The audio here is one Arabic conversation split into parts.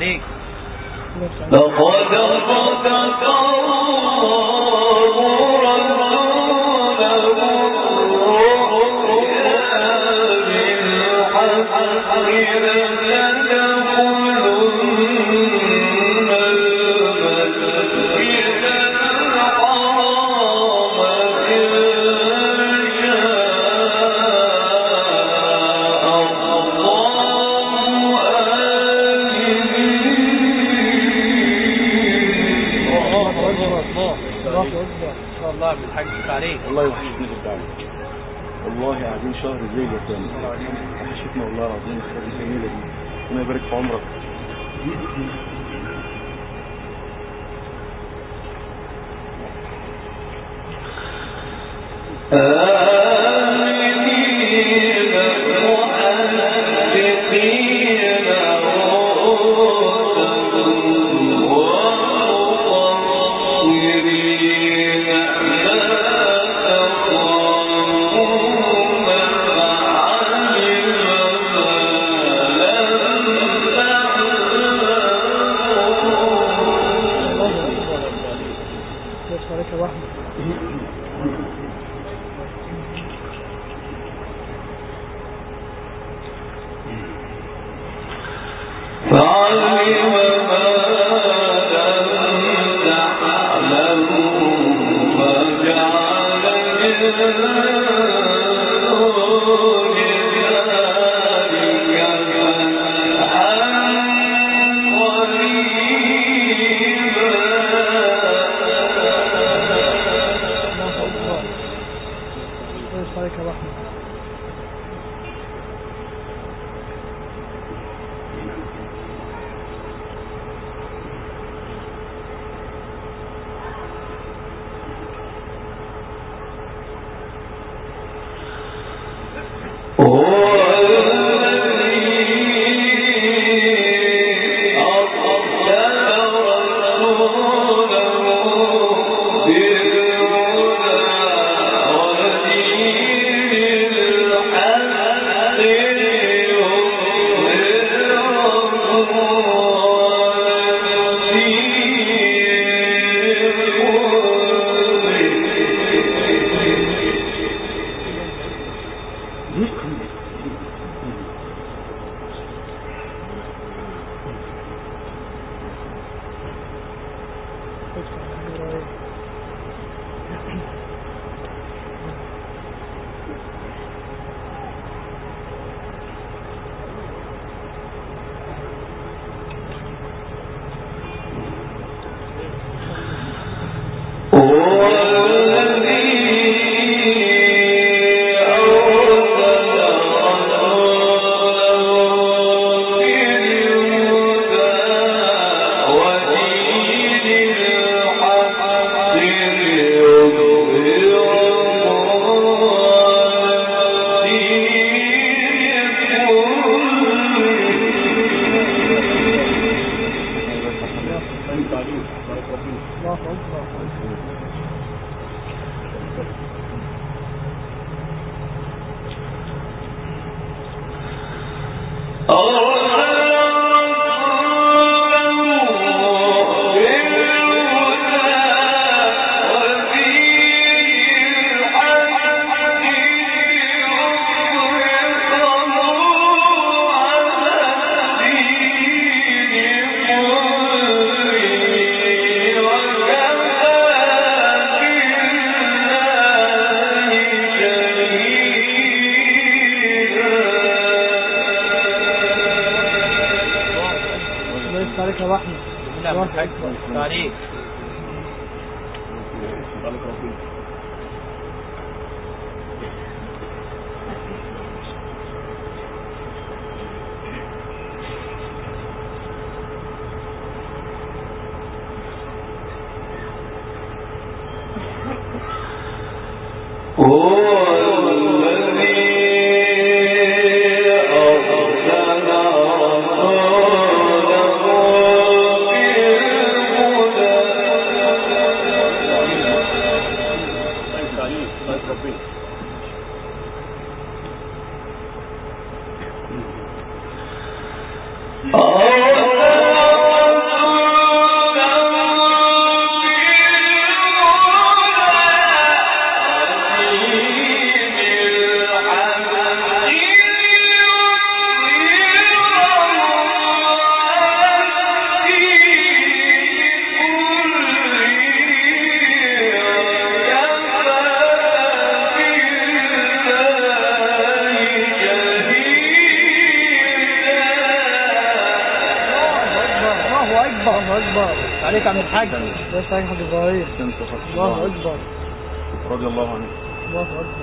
đi. Độ khổ الحاج ليش إبراهيم الله أكبر. رضي الله عنه. الله أكبر.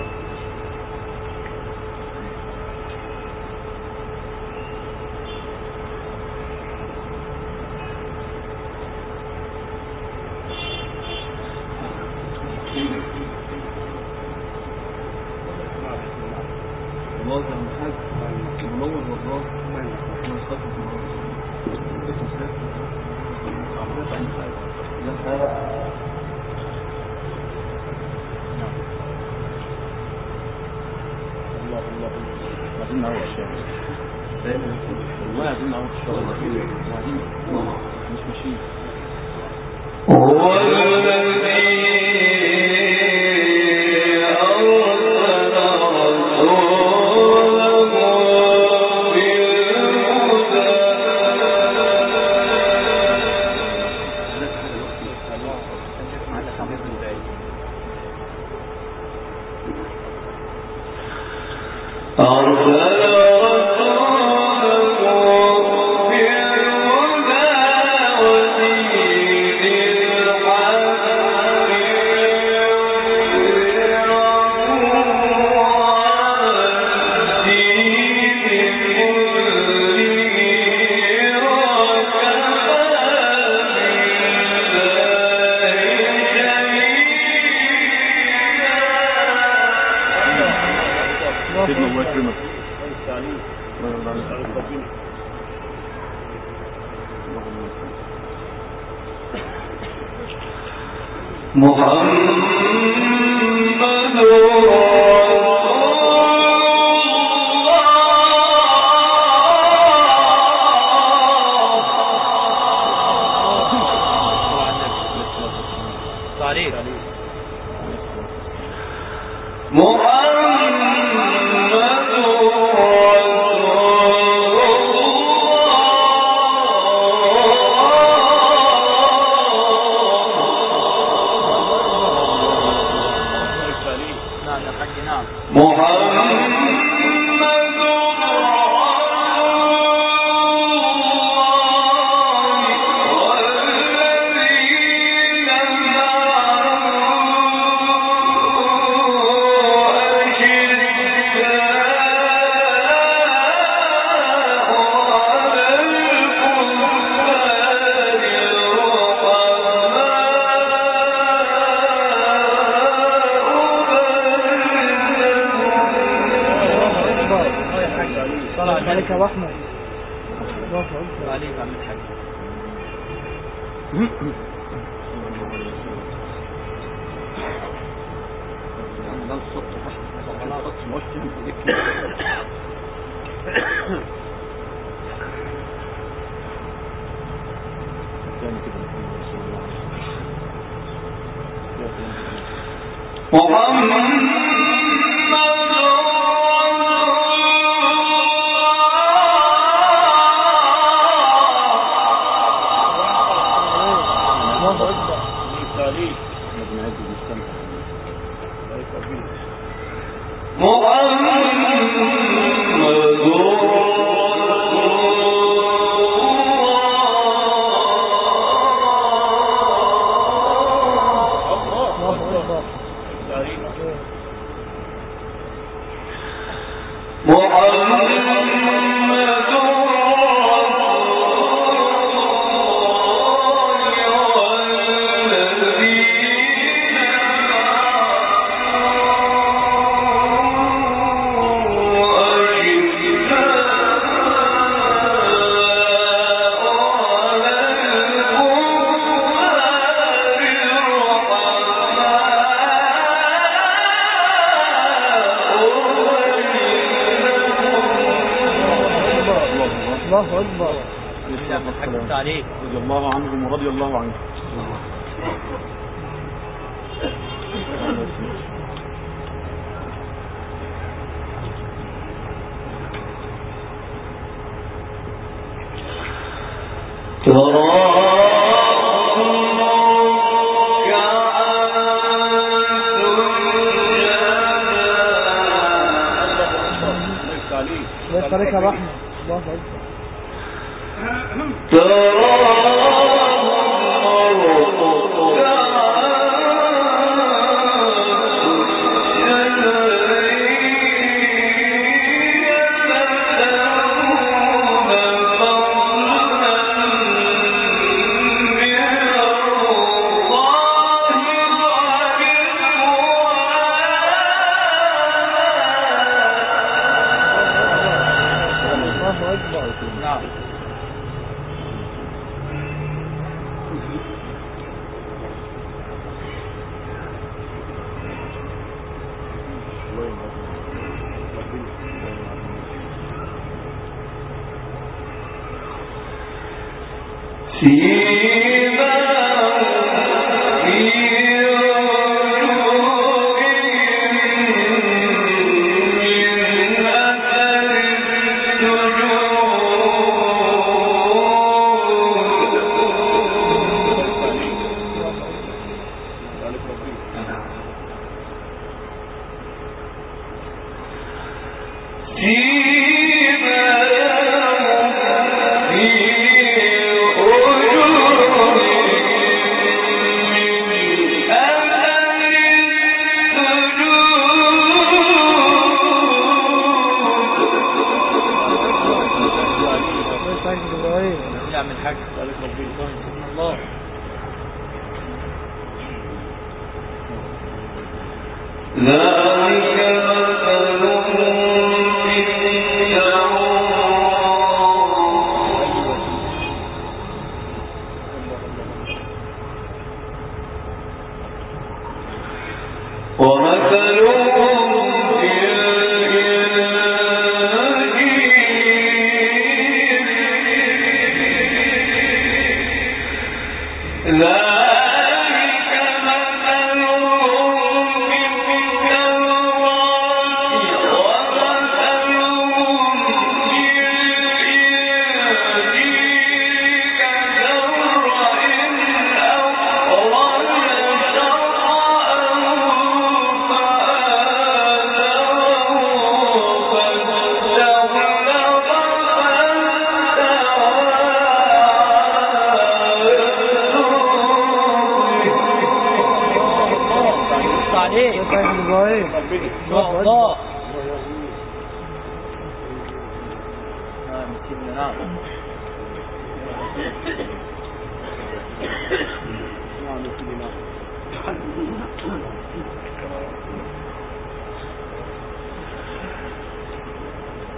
محمد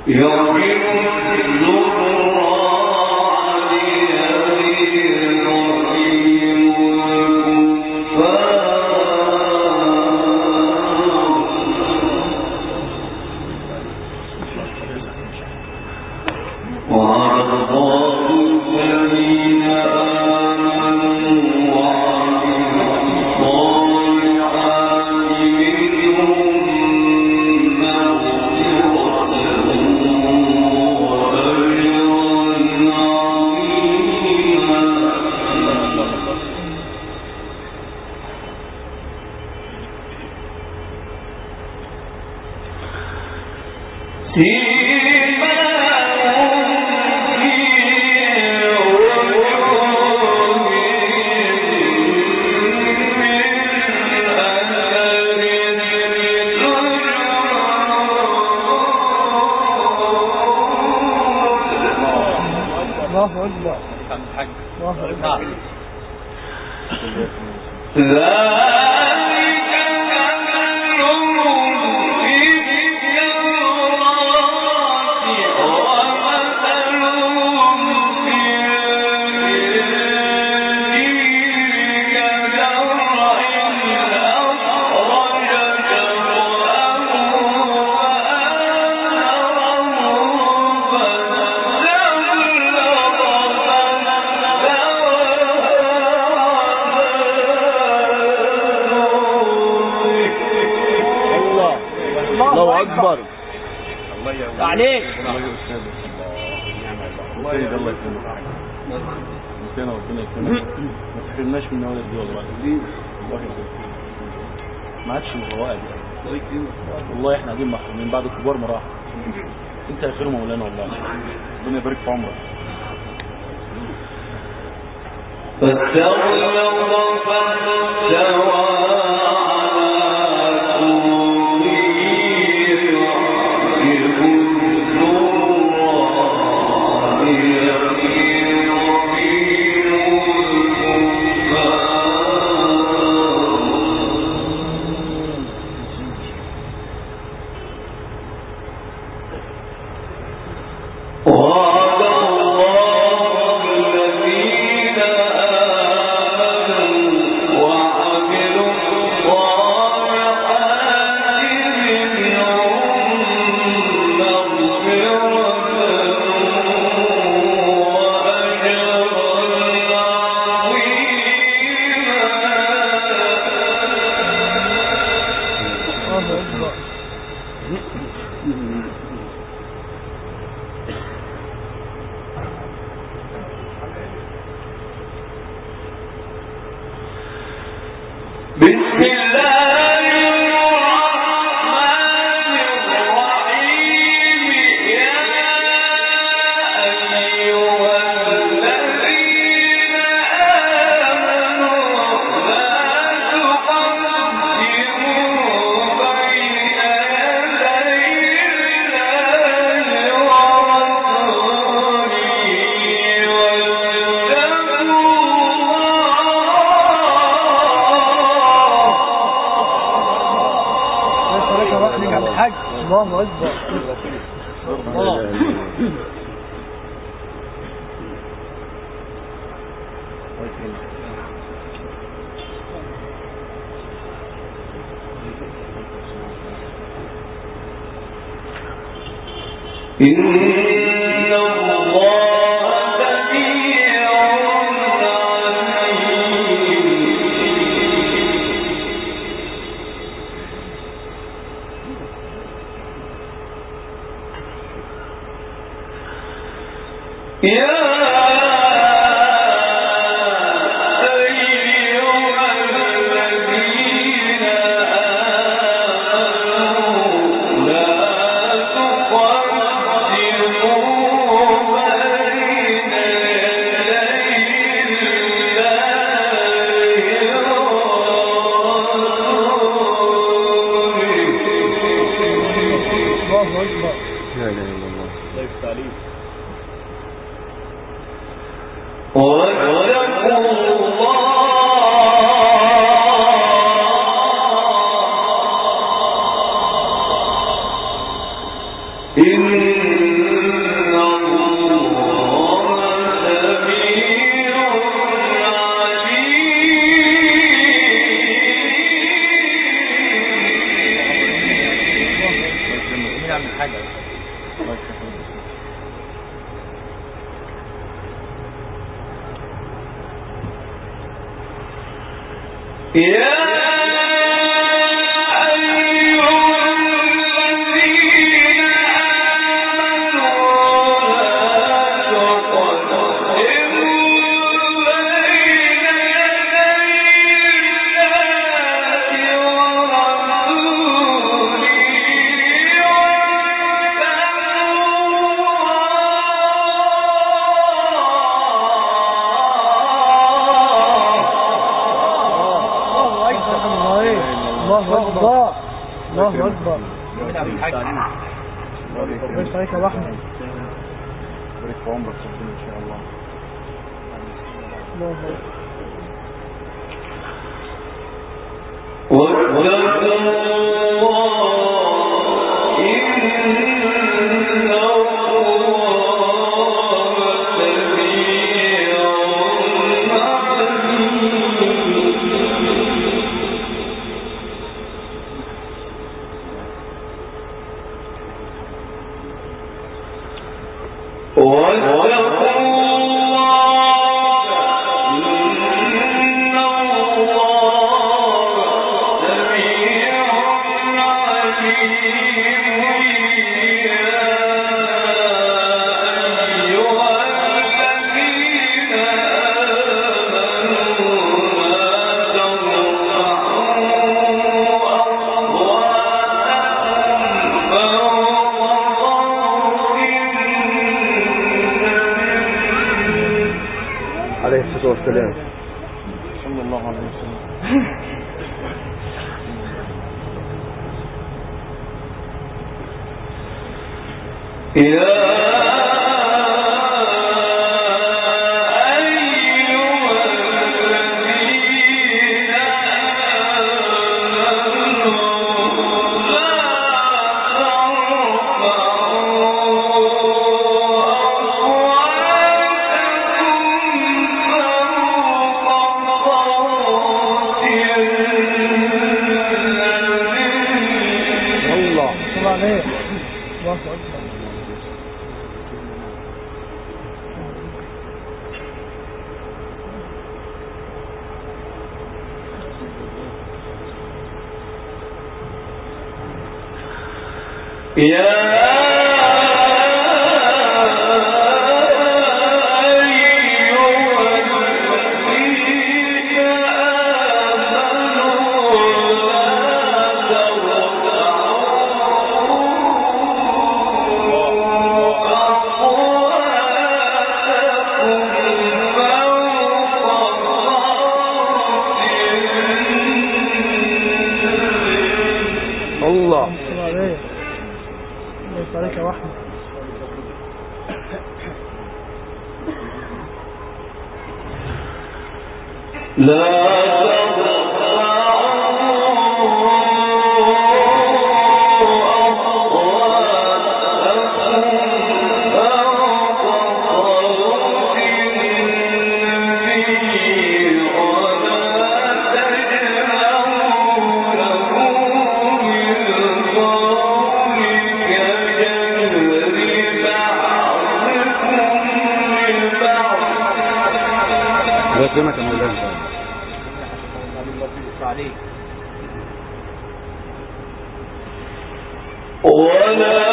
يوم النور لا دي والله ما عادش والله إحنا قاعدين محرومين بعد الكبار مراحل. انت يا خير مولانا والله. ربنا يبارك في عمرك. فاستغفر الله إن يا يا عليه ولا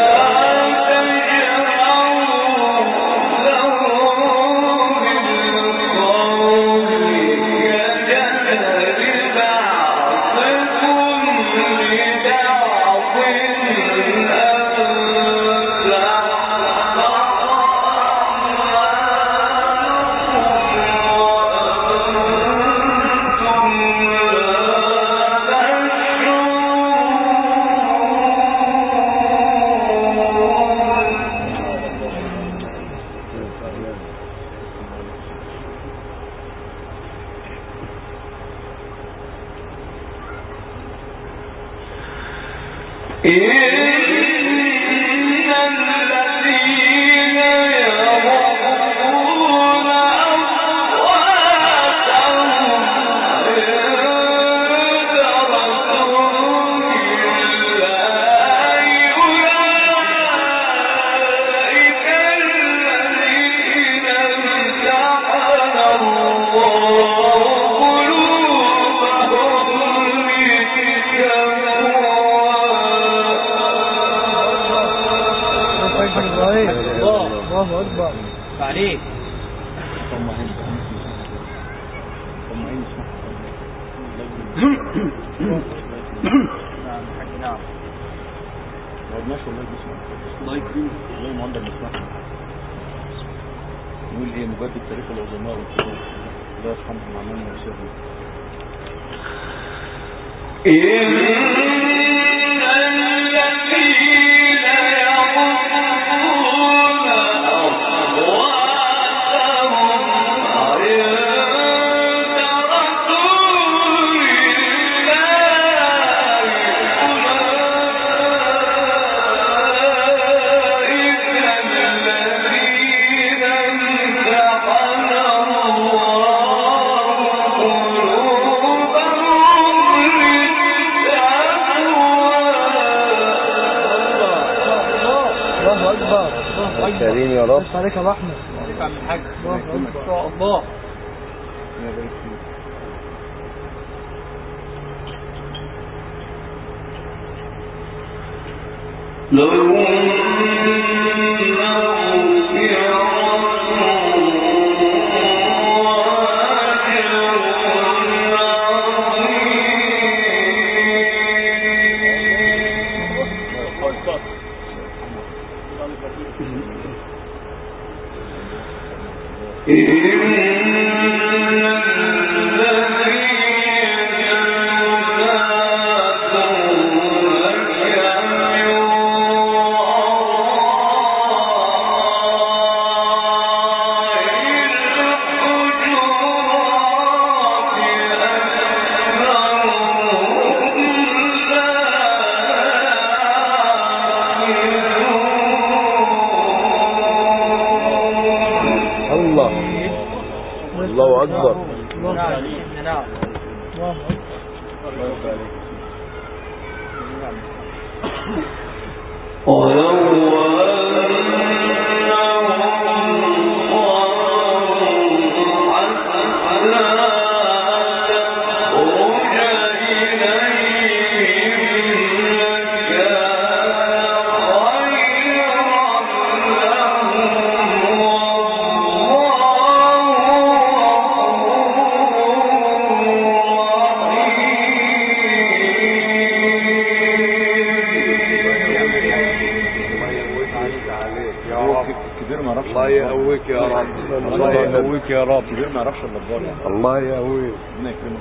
عليك نعم حاج نعم ما قلناش والله بسمع الله يكرمك والله ما عندك نقول إيه مجدد تاريخ العظماء والكبار الله. يرحمهم عليك يا أحمد. عليك عم الحاج. ان شاء الله. يا بارك فيك الله الله يقويك يا رب. الله يقويك يا رب. ما يعرفش إلا الضال الله يقويك ربنا يكرمك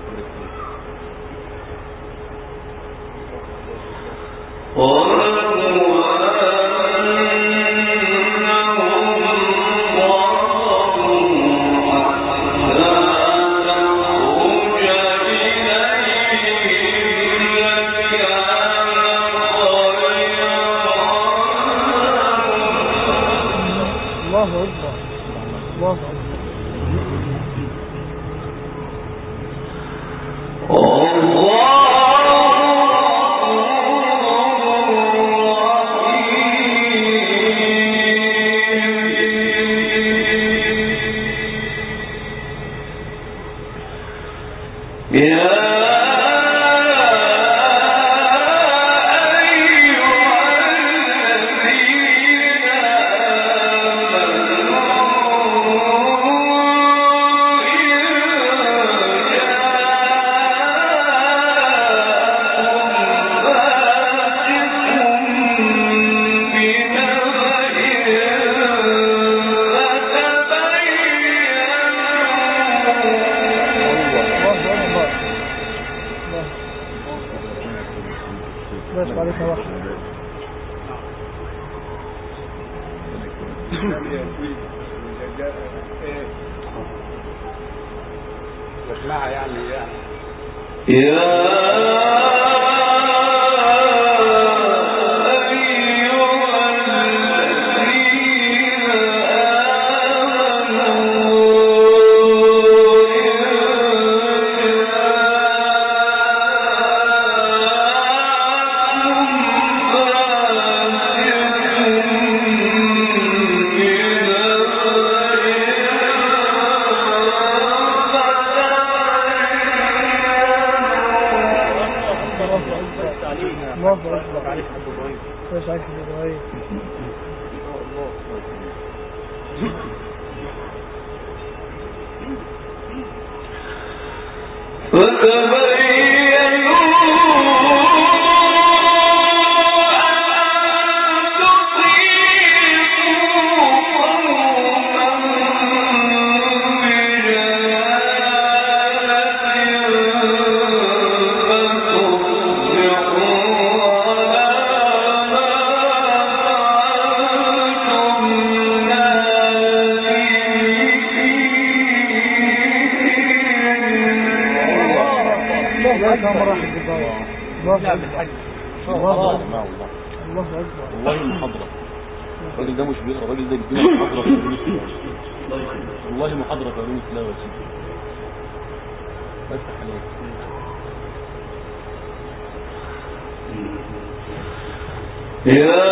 الله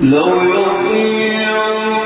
لو يطيعون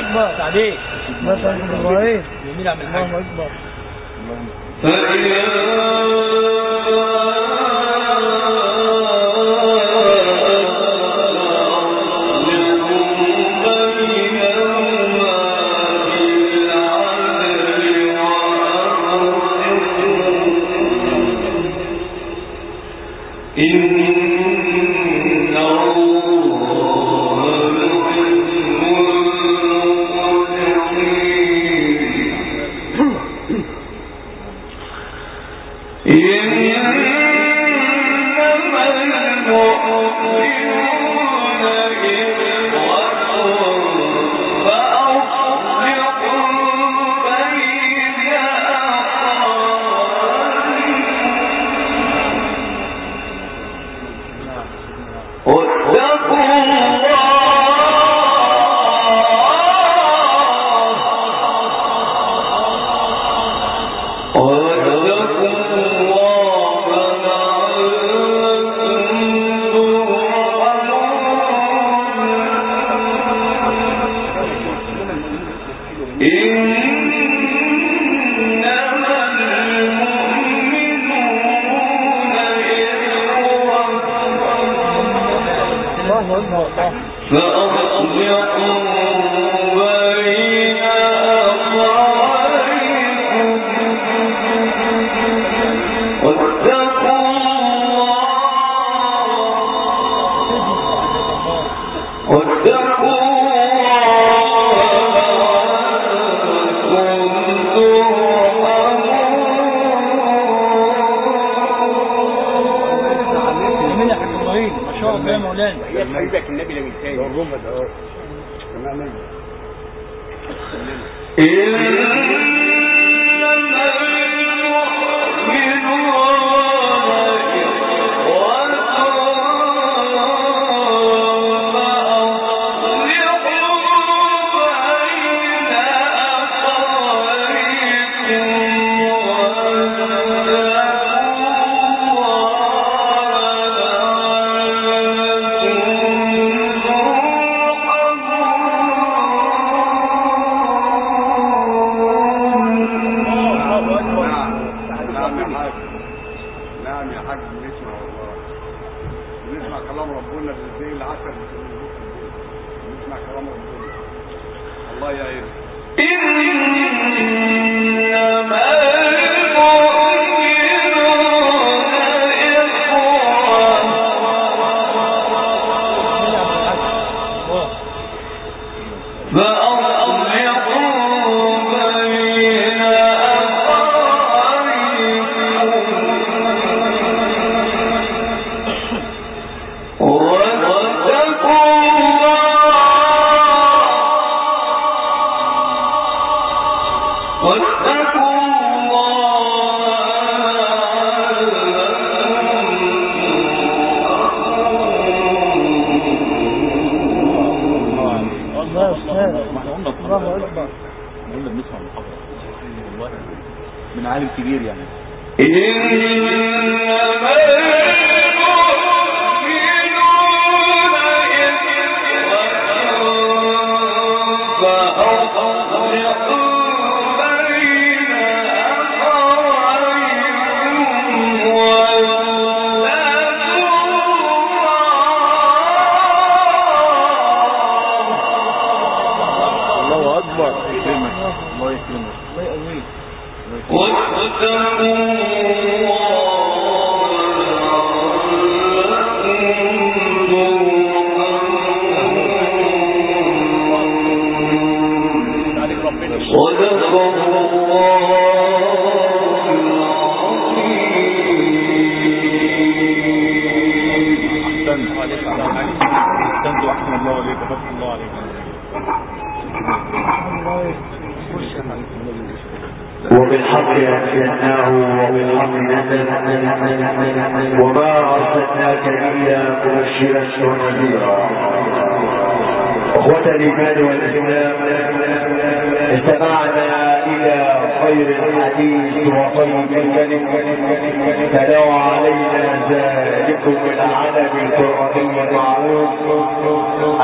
أكبر تعليق. مثلا إبراهيم جميل عم الحاج. فإذا إن حاج نعم يا حاج بنسمع والله بنسمع كلام ربنا بالليل العسل. بنسمع كلام ربنا. الله يعينك.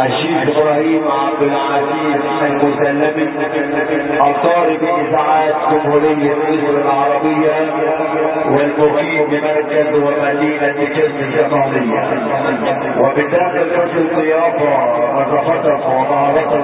الشيخ إبراهيم عبد العزيز المسلمي الطالب إذاعات جمهورية مصر العربية والمقيم بمركز ومدينة جده الشماليه وبداخل فصل الضيافة وثقافه ومهارات